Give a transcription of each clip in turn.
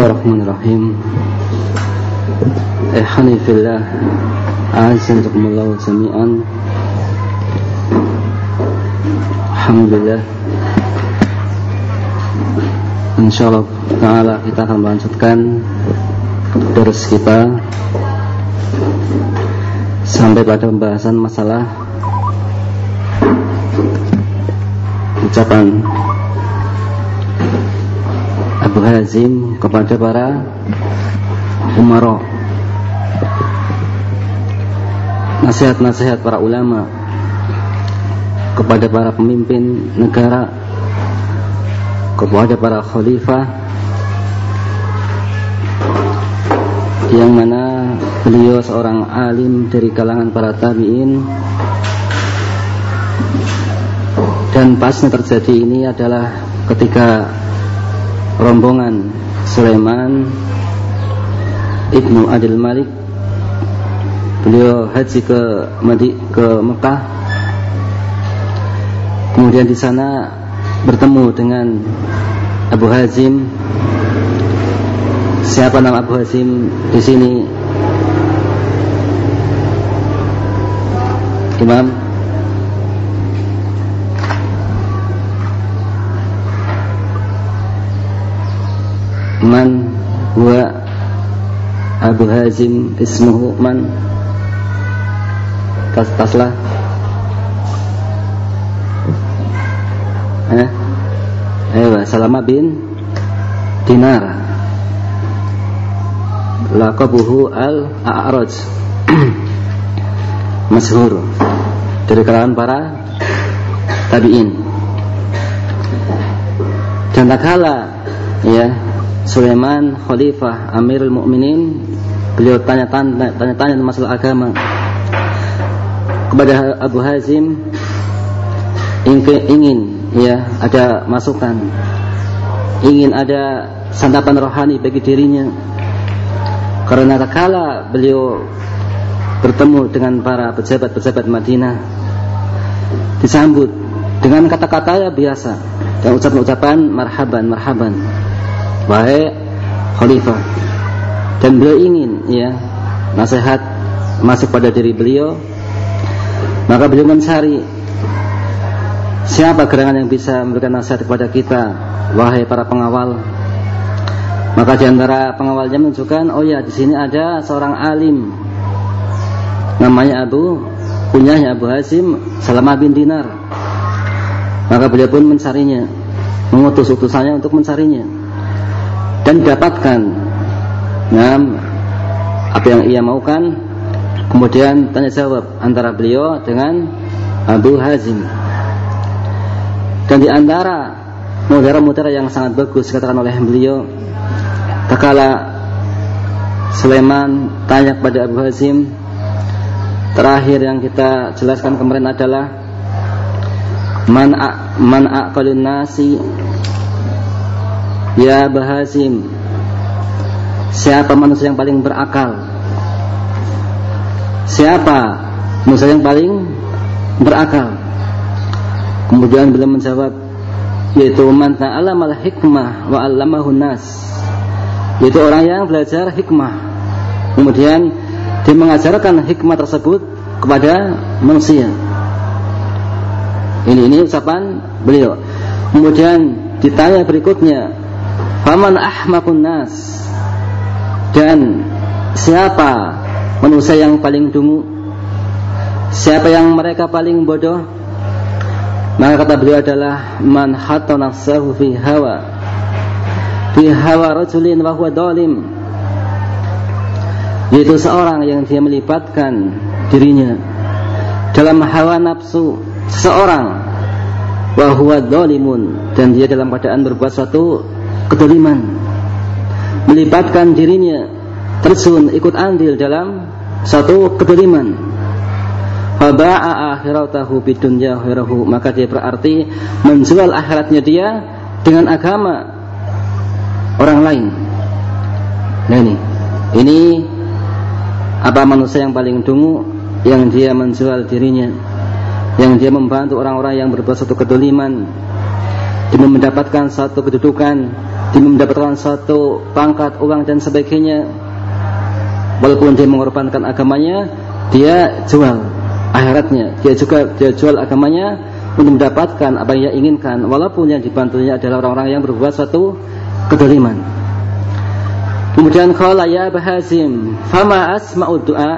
Bismillahirrahmanirrahim. Ihani fillah A'azanakumullahu jami'an. Alhamdulillah. InsyaAllah kita akan melanjutkan Terus kita Sampai pada pembahasan masalah Ucapan Abu Hazim kepada para umara nasihat-nasihat para ulama kepada para pemimpin negara kepada para khalifah yang mana beliau seorang alim dari kalangan para tabi'in. Dan pasnya terjadi ini adalah ketika rombongan Sulaiman Ibnu Adil Malik. Beliau haji ke Madi ke Mekah. Kemudian di sana bertemu dengan Abu Hazim. Siapa nama Abu Hazim di sini? Imam man huwa Abu Hazim ismuhu man tas taslah. Eh? Ayo, Salama bin Dinar Laqabuhu al-A'raj. Masyhur Dari kalangan para Tabi'in. Dan tak kala Ya Sulaiman Khalifah Amirul Mukminin beliau tanya-tanya tanya-tanya masalah agama. Kepada Abu Hazim ingin ya ada masukan. Ingin ada santapan rohani bagi dirinya. Karena kala beliau bertemu dengan para pejabat-pejabat Madinah disambut dengan kata-kata ya biasa dan ucapan-ucapan marhaban marhaban wahai khalifah. Dan beliau ingin ya nasihat masuk pada diri beliau. Maka beliau mencari siapa gerangan yang bisa memberikan nasihat kepada kita wahai para pengawal. Maka di antara pengawalnya menunjukkan oh ya di sini ada seorang alim. Namanya Abu punyanya Abu Hasim Salamah bin Dinar. Maka beliau pun mencarinya mengutus utusannya untuk mencarinya dan dapatkan. Nah, apa yang ia maukan? Kemudian tanya jawab antara beliau dengan Abu Hazim. Dan di antara mutiara-mutiara yang sangat bagus dikatakan oleh beliau takala Sulaiman tanya kepada Abu Hazim terakhir yang kita jelaskan kemarin adalah man man aqalun nasi Ya Bahasim Siapa manusia yang paling berakal? Siapa manusia yang paling berakal? Kemudian beliau menjawab Yaitu man ta'alamal hikmah wa allamahun nas. Yaitu orang yang belajar hikmah. Kemudian dia mengajarkan hikmah tersebut kepada manusia. Ini ini ucapan beliau. Kemudian ditanya berikutnya Faman ahmakun nas? Dan siapa manusia yang paling dungu? Siapa yang mereka paling bodoh? Maka kata beliau adalah Man hatta nafsahu fi hawa. Fi hawa rajulin wa huwa dalim Yaitu seorang yang dia melibatkan dirinya Dalam hawa nafsu Seseorang Wahuwa dolimun Dan dia dalam keadaan berbuat suatu kedoliman melibatkan dirinya terjun ikut andil dalam satu kedoliman. Faba'a akhiratahu bidunya khirahu maka dia berarti menjual akhiratnya dia dengan agama orang lain. Nah ini. Ini apa manusia yang paling dungu? Yang dia menjual dirinya. Yang dia membantu orang-orang yang berbuat satu kedoliman. Demi mendapatkan satu kedudukan dia mendapatkan suatu pangkat uang dan sebagainya. Walaupun dia mengorbankan agamanya dia jual akhiratnya. Dia juga dia jual agamanya untuk mendapatkan apa yang dia inginkan. Walaupun yang dibantunya adalah orang-orang yang berbuat suatu kedoliman. Kemudian qala ya bahazim fama asma'u du'a?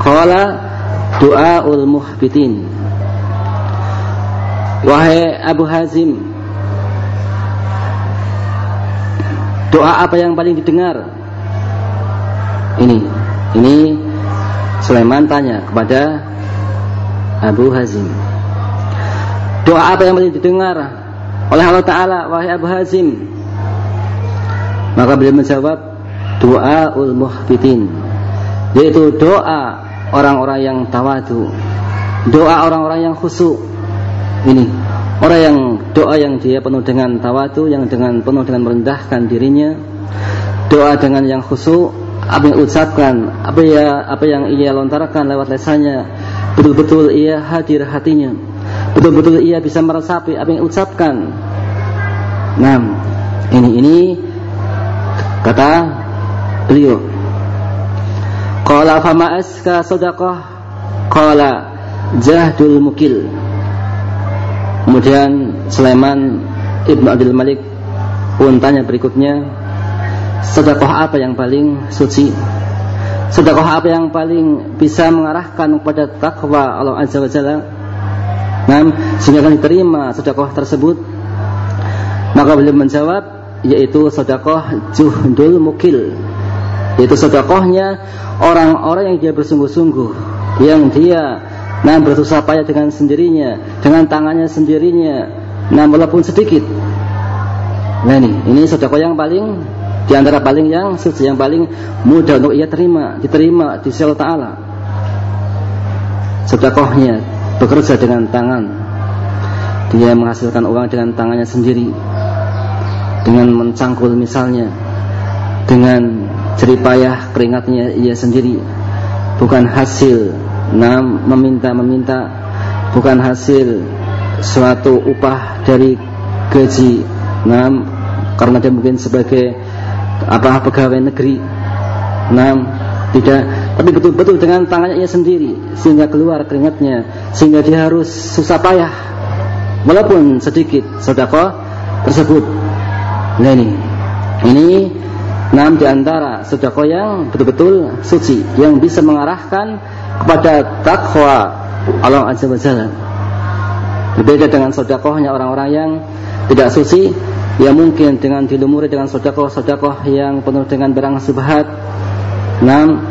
Qala du'aul muhbitin. Wahai Abu Hazim doa apa yang paling didengar? Ini ini Sulaiman tanya kepada Abu Hazim. Doa apa yang paling didengar oleh Allah Ta'ala Wahai Abu Hazim? Maka beliau menjawab Doa ul muhbitin Yaitu doa orang-orang yang tawadu Doa orang-orang yang khusyuk. Ini Orang yang doa yang dia penuh dengan tawadu Yang dengan penuh dengan merendahkan dirinya Doa dengan yang khusyuk Apa yang ucapkan Apa, ya, apa yang ia lontarkan lewat lesannya Betul-betul ia hadir hatinya betul-betul ia bisa meresapi apa yang ucapkan. Nah, ini ini kata beliau. Qala fama aska sadaqah qala jahdul mukil. Kemudian Sulaiman Ibnu Abdul Malik pun tanya berikutnya, sedekah apa yang paling suci? Sedekah apa yang paling bisa mengarahkan kepada takwa Allah Azza wa Jalla? Nah, sehingga akan diterima sedekah tersebut. Maka beliau menjawab yaitu sedekah juhdul mukil. Yaitu sedekahnya orang-orang yang dia bersungguh-sungguh, yang dia nah bersusah payah dengan sendirinya, dengan tangannya sendirinya, nah walaupun sedikit. Nah ini, ini sedekah yang paling di antara paling yang suci yang paling mudah untuk ia terima, diterima di sisi Allah Taala. Sedekahnya bekerja dengan tangan. Dia menghasilkan uang dengan tangannya sendiri. Dengan mencangkul misalnya. Dengan jeripayah keringatnya ia sendiri. Bukan hasil nam meminta-meminta bukan hasil suatu upah dari gaji. Nam karena dia mungkin sebagai apa pegawai negeri. Nam tidak tapi betul-betul dengan tangannya ia sendiri sehingga keluar keringatnya sehingga dia harus susah payah walaupun sedikit sedekah tersebut. Nah ini ini enam di antara sedekah yang betul-betul suci yang bisa mengarahkan kepada takwa. Allah Azza wa Jalla. Berbeda dengan sedekahnya orang-orang yang tidak suci yang mungkin dengan dilumuri dengan sedekah-sedekah yang penuh dengan barang subhat. Enam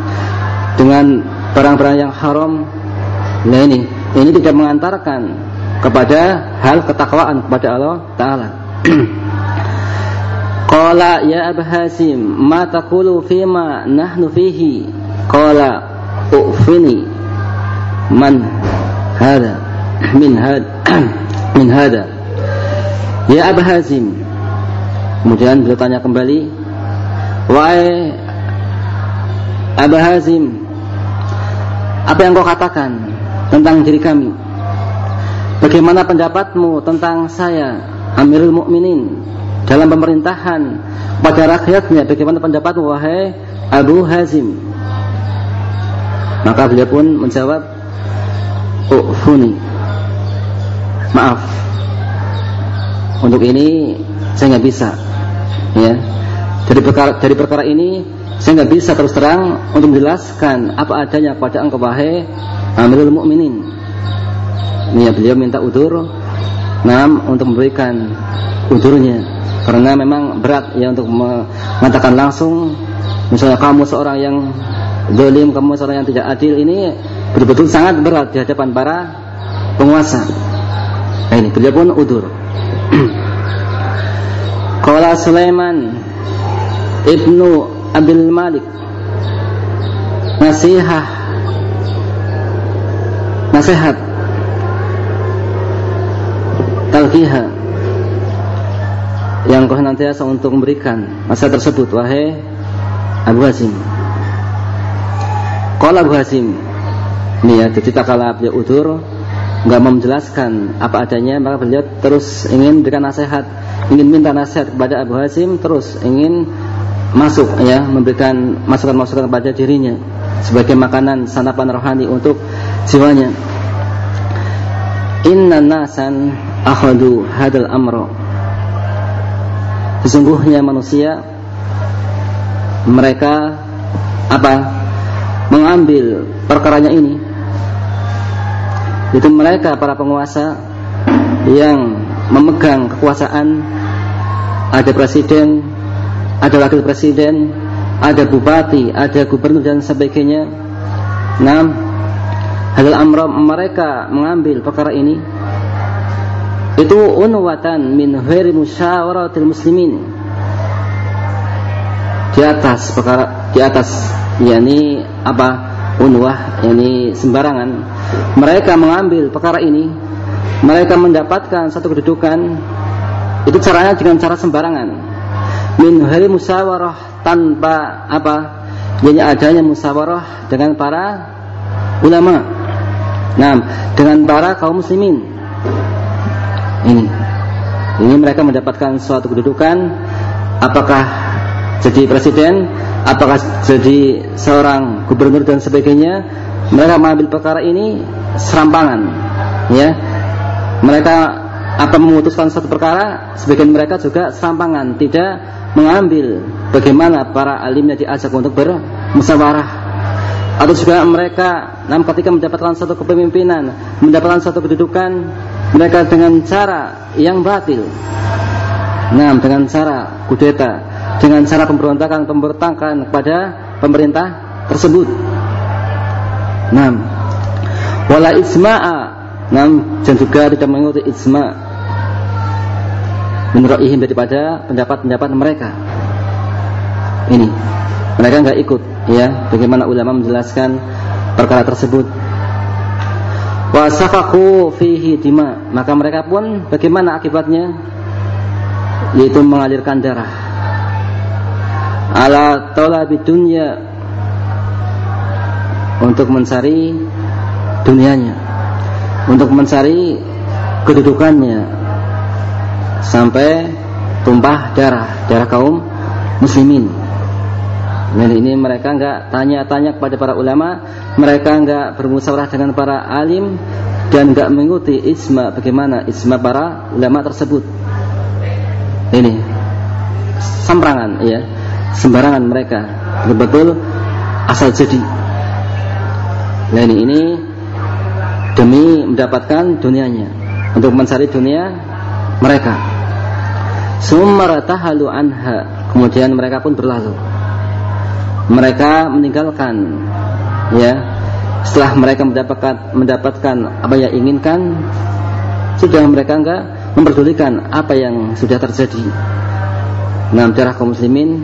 dengan barang-barang yang haram. Nah ini ini tidak mengantarkan kepada hal ketakwaan kepada Allah taala. Qala ya Abu Hasim ma taqulu fima nahnu fihi? Qala ufini man hada min hada min hada ya Abu Hazim kemudian beliau tanya kembali wahai Abu Hazim apa yang kau katakan tentang diri kami? Bagaimana pendapatmu tentang saya, Amirul Mukminin, dalam pemerintahan pada rakyatnya? Bagaimana pendapatmu wahai Abu Hazim? Maka beliau pun menjawab, Ufuni. Maaf. Untuk ini saya nggak bisa. Ya. Dari perkara dari perkara ini saya nggak bisa terus terang untuk menjelaskan apa adanya pada engkau wahai Amirul Mukminin. Ini ya beliau minta udur, nam untuk memberikan udurnya karena memang berat ya untuk mengatakan langsung misalnya kamu seorang yang dolim, kamu seorang yang tidak adil ini betul-betul sangat berat di hadapan para penguasa. Nah, ini beliau pun udur. Qala Sulaiman Ibnu Abdul Malik Nasihah Nasihat Talqiha Yang kau nantiasa untuk memberikan Nasihat tersebut Wahai Abu Hasim Kalau Abu Hasim. Ini ya, jadi tak kalah dia udur nggak mau menjelaskan apa adanya maka beliau terus ingin berikan nasihat ingin minta nasihat kepada Abu Hasim terus ingin masuk ya memberikan masukan-masukan kepada dirinya sebagai makanan sanapan rohani untuk jiwanya. Inna nasan akhadu hadal amro. Sesungguhnya manusia mereka apa mengambil perkaranya ini. Itu mereka para penguasa yang memegang kekuasaan. Ada presiden ada wakil presiden ada bupati ada gubernur dan sebagainya. Nah hadal amro mereka mengambil perkara ini. Itu unwatan min ghairi musyawaratil muslimin. Di atas perkara di atas yakni apa unwah yakni sembarangan. Mereka mengambil perkara ini mereka mendapatkan satu kedudukan itu caranya dengan cara sembarangan. Min hari musawarah tanpa apa yakni adanya musawarah dengan para ulama. Nah dengan para kaum muslimin. Ini ini mereka mendapatkan suatu kedudukan. Apakah jadi presiden, apakah jadi seorang gubernur dan sebagainya, mereka mengambil perkara ini serampangan, ya. Mereka apa memutuskan satu perkara, sebagian mereka juga serampangan, tidak mengambil bagaimana para alimnya diajak untuk bermusyawarah atau juga mereka nam ketika mendapatkan satu kepemimpinan, mendapatkan satu kedudukan, mereka dengan cara yang batil. Nah, dengan cara kudeta, dengan cara pemberontakan pemberontakan kepada pemerintah tersebut. Nah, wala isma'a. Nam. Dan juga tidak mengikuti isma. Menurut ihim daripada pendapat-pendapat mereka. Ini. Mereka nggak ikut ya bagaimana ulama menjelaskan perkara tersebut. Wasafaku fihi dima. Maka mereka pun bagaimana akibatnya? Yaitu mengalirkan darah ala talabi dunya untuk mencari dunianya untuk mencari kedudukannya sampai tumpah darah darah kaum muslimin. Dan ini mereka enggak tanya-tanya kepada para ulama mereka enggak bermusyawarah dengan para alim dan enggak mengikuti isma bagaimana isma para ulama tersebut. Ini samrangan ya sembarangan mereka. Betul-betul asal jadi nah ini, ini demi mendapatkan dunianya. Untuk mencari dunia mereka. Sumaratahalu anha. Kemudian mereka pun berlalu. Mereka meninggalkan ya. Setelah mereka mendapatkan mendapatkan apa yang inginkan sudah mereka enggak memperdulikan apa yang sudah terjadi. Dalam darah kaum muslimin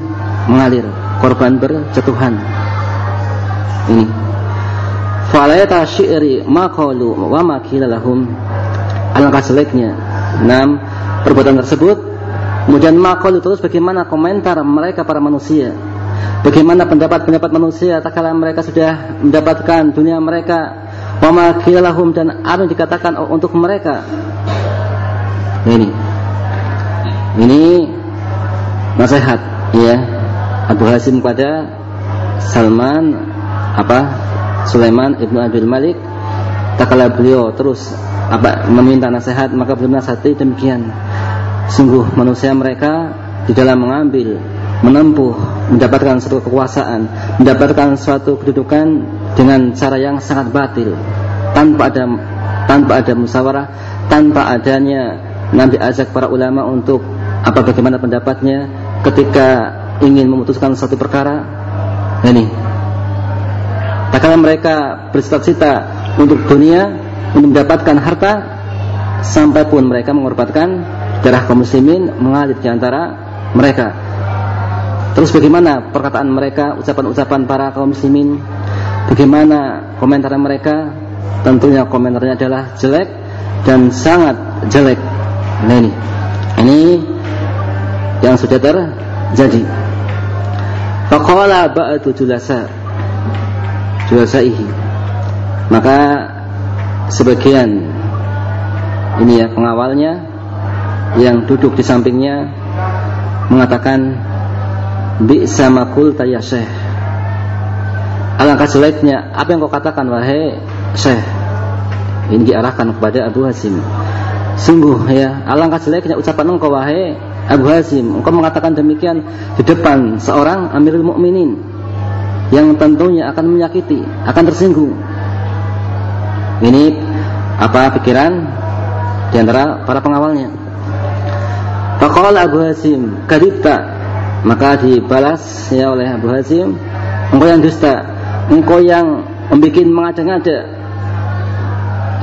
mengalir. Korban berjatuhan ini. Falayata syi'ri ma qalu wa ma lahum. Alangkah jeleknya enam. Perbuatan tersebut. Kemudian maqalu terus bagaimana komentar mereka para manusia. Bagaimana pendapat-pendapat manusia tak kala mereka sudah mendapatkan dunia mereka. Wa ma lahum dan apa dikatakan untuk mereka. Ini. Ini nasihat ya Abu Hasim kepada Salman apa Sulaiman ibnu Abdul Malik. Tak kala beliau terus apa meminta nasihat maka beliau nasihati demikian. Sungguh manusia mereka di dalam mengambil menempuh mendapatkan suatu kekuasaan mendapatkan suatu kedudukan dengan cara yang sangat batil. Tanpa ada tanpa ada musyawarah tanpa adanya nabi ajak para ulama untuk apa bagaimana pendapatnya. Ketika ingin memutuskan satu perkara ini. Tak kala mereka bercita-cita untuk dunia untuk mendapatkan harta sampai pun mereka mengorbankan darah kaum muslimin mengalir di antara mereka. Terus bagaimana perkataan mereka ucapan-ucapan para kaum muslimin? Bagaimana komentar mereka? Tentunya komentarnya adalah jelek dan sangat jelek. Nah ini. Ini yang sudah terjadi Faqala ba'du julasa Julasaihi Maka sebagian ini ya pengawalnya yang duduk di sampingnya mengatakan bi sama kul ya syekh. Alangkah jeleknya apa yang kau katakan wahai syekh? Ini diarahkan kepada Abu Hasim. Sungguh ya alangkah jeleknya ucapan engkau wahai Abu Hasim engkau mengatakan demikian di depan seorang Amirul Mukminin yang tentunya akan menyakiti akan tersinggung ini apa pikiran di antara para pengawalnya Faqala Abu Hasim, kadibta. Maka dibalas ya oleh Abu Hasim, engkau yang dusta, engkau yang membuat mengada-ngada.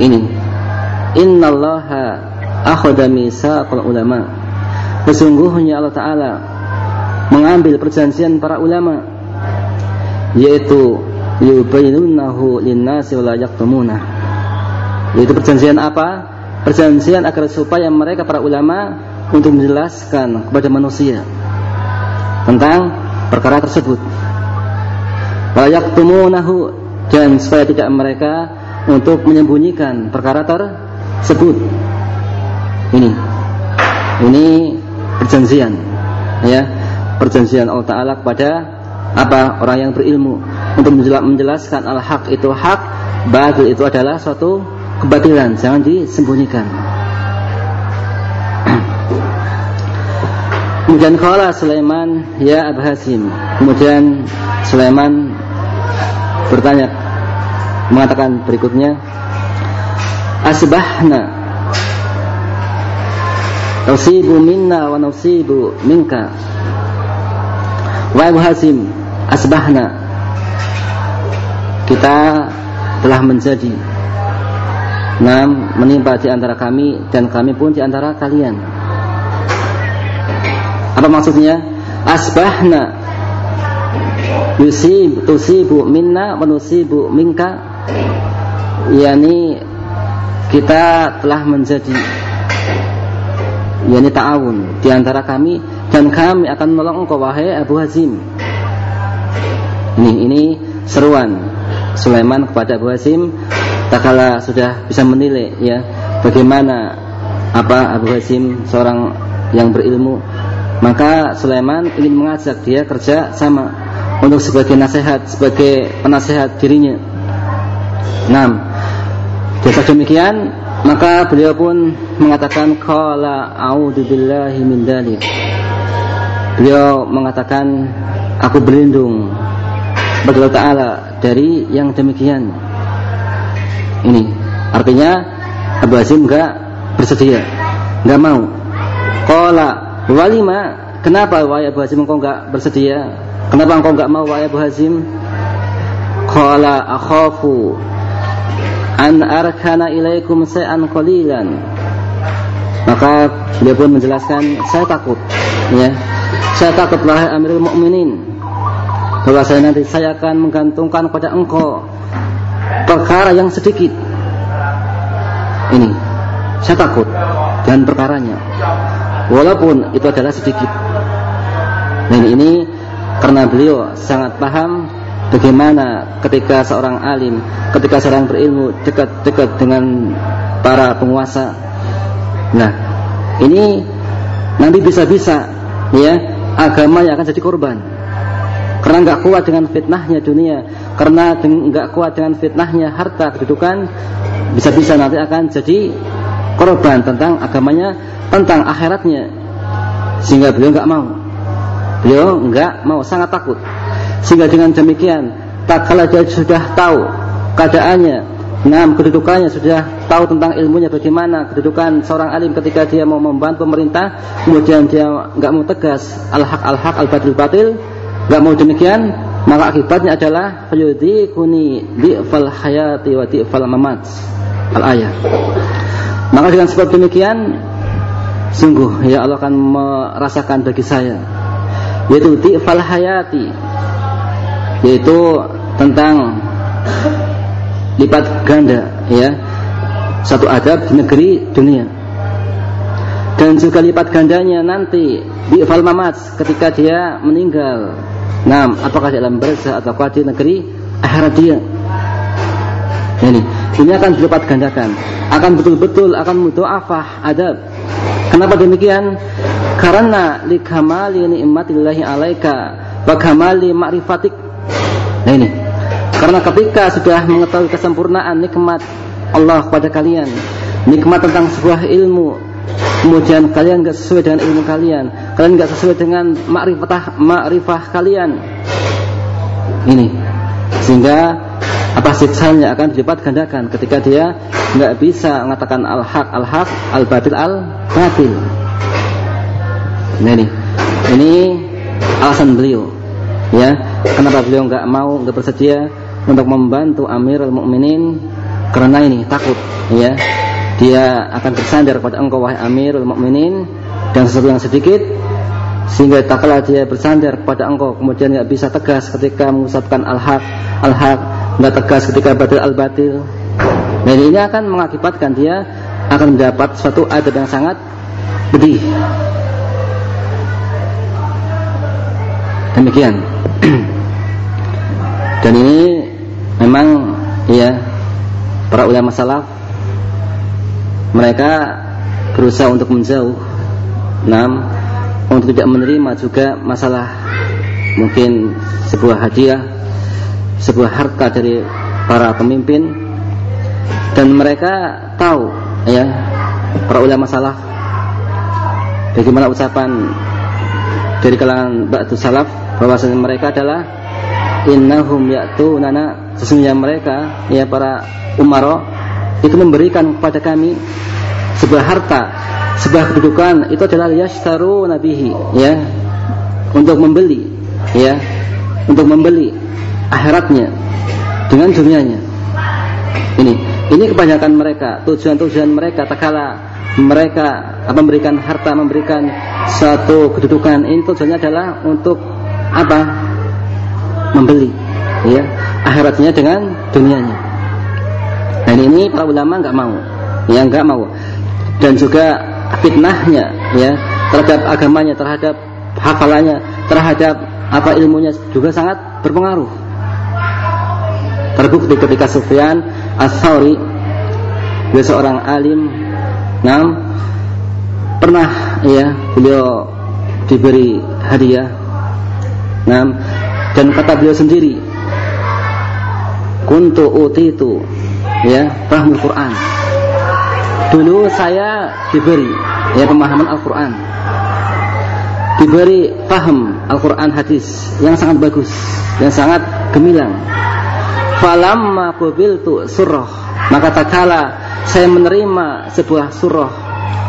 Ini. Innallaha akhadha misaqal ulama. Sesungguhnya Allah taala mengambil perjanjian para ulama yaitu yubayyinunahu lin-nasi wa la. Yaitu perjanjian apa? Perjanjian agar supaya mereka para ulama untuk menjelaskan kepada manusia tentang perkara tersebut. Layak tumunahu dan supaya tidak mereka untuk menyembunyikan perkara tersebut. Ini, ini perjanjian, ya, perjanjian Allah Taala kepada apa orang yang berilmu untuk menjelaskan al-haq itu hak, batil itu adalah suatu kebatilan, jangan disembunyikan. Kemudian kala Sulaiman, ya Abu Hasim. Kemudian Sulaiman bertanya, mengatakan berikutnya, Asbahna Tausibu minna wa nausibu minka. Wa Abu Hasim Asbahna. Kita telah menjadi Nam menimpa di antara kami dan kami pun di antara kalian. Apa maksudnya? Asbahna. Yusib tusibu minna wa nusibu minka. Yakni kita telah menjadi yakni ta'awun di antara kami dan kami akan menolong engkau wahai Abu Hazim. Ini ini seruan Sulaiman kepada Abu Hazim tak kala sudah bisa menilai ya bagaimana apa Abu Hazim seorang yang berilmu maka Sulaiman ingin mengajak dia kerja sama untuk sebagai nasihat, sebagai penasehat dirinya. Nah, jika demikian, maka beliau pun mengatakan qala a'udzubillahi min dalik. Beliau mengatakan aku berlindung kepada Allah Ta'ala dari yang demikian. Ini artinya Abu Hazim enggak bersedia, enggak mau. Qala Walima, kenapa wahai Abu Hazim engkau enggak bersedia? Kenapa engkau enggak mau wahai Abu Hazim? Qala akhafu an arkana ilaikum sa'an qalilan. Maka dia pun menjelaskan, saya takut, ya. Saya takut wahai Amirul Mukminin bahwa saya nanti saya akan menggantungkan pada engkau perkara yang sedikit. Ini, saya takut dan perkaranya walaupun itu adalah sedikit. Dan ini karena beliau sangat paham bagaimana ketika seorang alim, ketika seorang berilmu dekat-dekat dengan para penguasa. Nah, ini nanti bisa-bisa ya agama yang akan jadi korban. Karena nggak kuat dengan fitnahnya dunia, karena nggak kuat dengan fitnahnya harta kedudukan, bisa-bisa nanti akan jadi korban tentang agamanya, tentang akhiratnya. Sehingga beliau enggak mau. Beliau enggak mau, sangat takut. Sehingga dengan demikian, tak kala dia sudah tahu keadaannya, Nah, kedudukannya sudah tahu tentang ilmunya bagaimana kedudukan seorang alim ketika dia mau membantu pemerintah, kemudian dia enggak mau tegas al-haq al-haq al-batil-batil, enggak mau demikian, maka akibatnya adalah kuni di'fal hayati wa di'fal mamat. Al-ayat. Maka dengan sebab demikian sungguh ya Allah akan merasakan bagi saya yaitu ti'fal hayati yaitu tentang lipat ganda ya. Satu adab di negeri dunia. Dan juga lipat gandanya nanti di mamat ketika dia meninggal. Nah apakah dalam barzah ataukah di negeri akhirat dia ini ini akan dilipat gandakan. Akan betul-betul akan mudoafah adab. Kenapa demikian? Karena likamali ni'matillahi alaika wa kamali ma'rifatik nah ini. Karena ketika sudah mengetahui kesempurnaan nikmat Allah kepada kalian nikmat tentang sebuah ilmu kemudian kalian nggak sesuai dengan ilmu kalian kalian nggak sesuai dengan makrifah makrifah kalian. Ini. Sehingga apa siksanya akan dilipat gandakan ketika dia nggak bisa mengatakan al haq al haq al batil al batil nah ini. Ini alasan beliau ya kenapa beliau nggak mau nggak bersedia untuk membantu Amirul Mukminin karena ini takut ya. Dia akan bersandar kepada engkau wahai Amirul Mukminin dan sesuatu yang sedikit sehingga tak dia bersandar kepada engkau kemudian tidak bisa tegas ketika mengucapkan al-haq al-haq nggak tegas ketika batil al-batil. Dan ini akan mengakibatkan dia akan mendapat suatu adab yang sangat pedih. Demikian dan ini memang ya para ulama salaf mereka berusaha untuk menjauh enam untuk tidak menerima juga masalah mungkin sebuah hadiah sebuah harta dari para pemimpin. Dan mereka tahu ya para ulama salaf bagaimana ucapan dari kalangan ba'du salaf bahwasanya mereka adalah innahum nana sesungguhnya mereka ya para umaro itu memberikan kepada kami sebuah harta sebuah kedudukan itu adalah yashtaru nabihi ya untuk membeli ya untuk membeli akhiratnya dengan dunianya. Ini ini kebanyakan mereka tujuan-tujuan mereka tak kala mereka memberikan harta memberikan satu kedudukan ini tujuannya adalah untuk apa? Membeli. Ya akhiratnya dengan dunianya. Dan ini para ulama nggak mau. Ya nggak mau. Dan juga fitnahnya ya terhadap agamanya terhadap hafalannya terhadap apa ilmunya juga sangat berpengaruh. Terbukti ketika Sufyan As-Sauri dia seorang alim nam pernah ya beliau diberi hadiah Nah, dan kata beliau sendiri, kuntu utitu ya paham Quran. Dulu saya diberi ya pemahaman Al-Qur'an. Diberi paham Al-Qur'an hadis yang sangat bagus, yang sangat gemilang. Falamma qabiltu surah, maka tak kala saya menerima sebuah surah,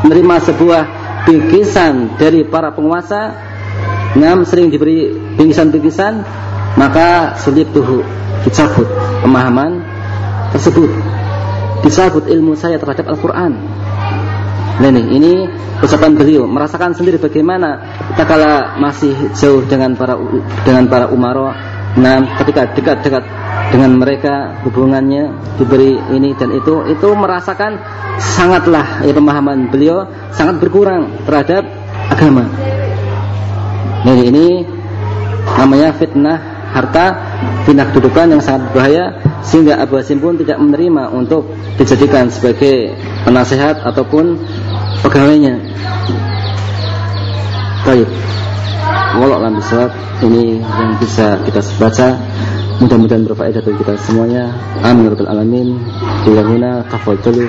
menerima sebuah bingkisan dari para penguasa Ngam sering diberi bingkisan-bingkisan maka sulit tuh dicabut. Pemahaman tersebut. Dicabut ilmu saya terhadap Al-Quran. Ini, ini ucapan beliau. Merasakan sendiri bagaimana kita kala masih jauh dengan para dengan para umaro nah ketika dekat-dekat dengan mereka hubungannya diberi ini dan itu itu merasakan sangatlah ya pemahaman beliau sangat berkurang terhadap agama jadi ini namanya fitnah harta, fitnah kedudukan yang sangat berbahaya sehingga Abu Hasim pun tidak menerima untuk dijadikan sebagai penasehat ataupun pegawainya. Baik. Walau alam bisawab ini yang bisa kita baca. Mudah-mudahan berfaedah bagi kita semuanya. Amin ya rabbal alamin. Bila huna tafadhalu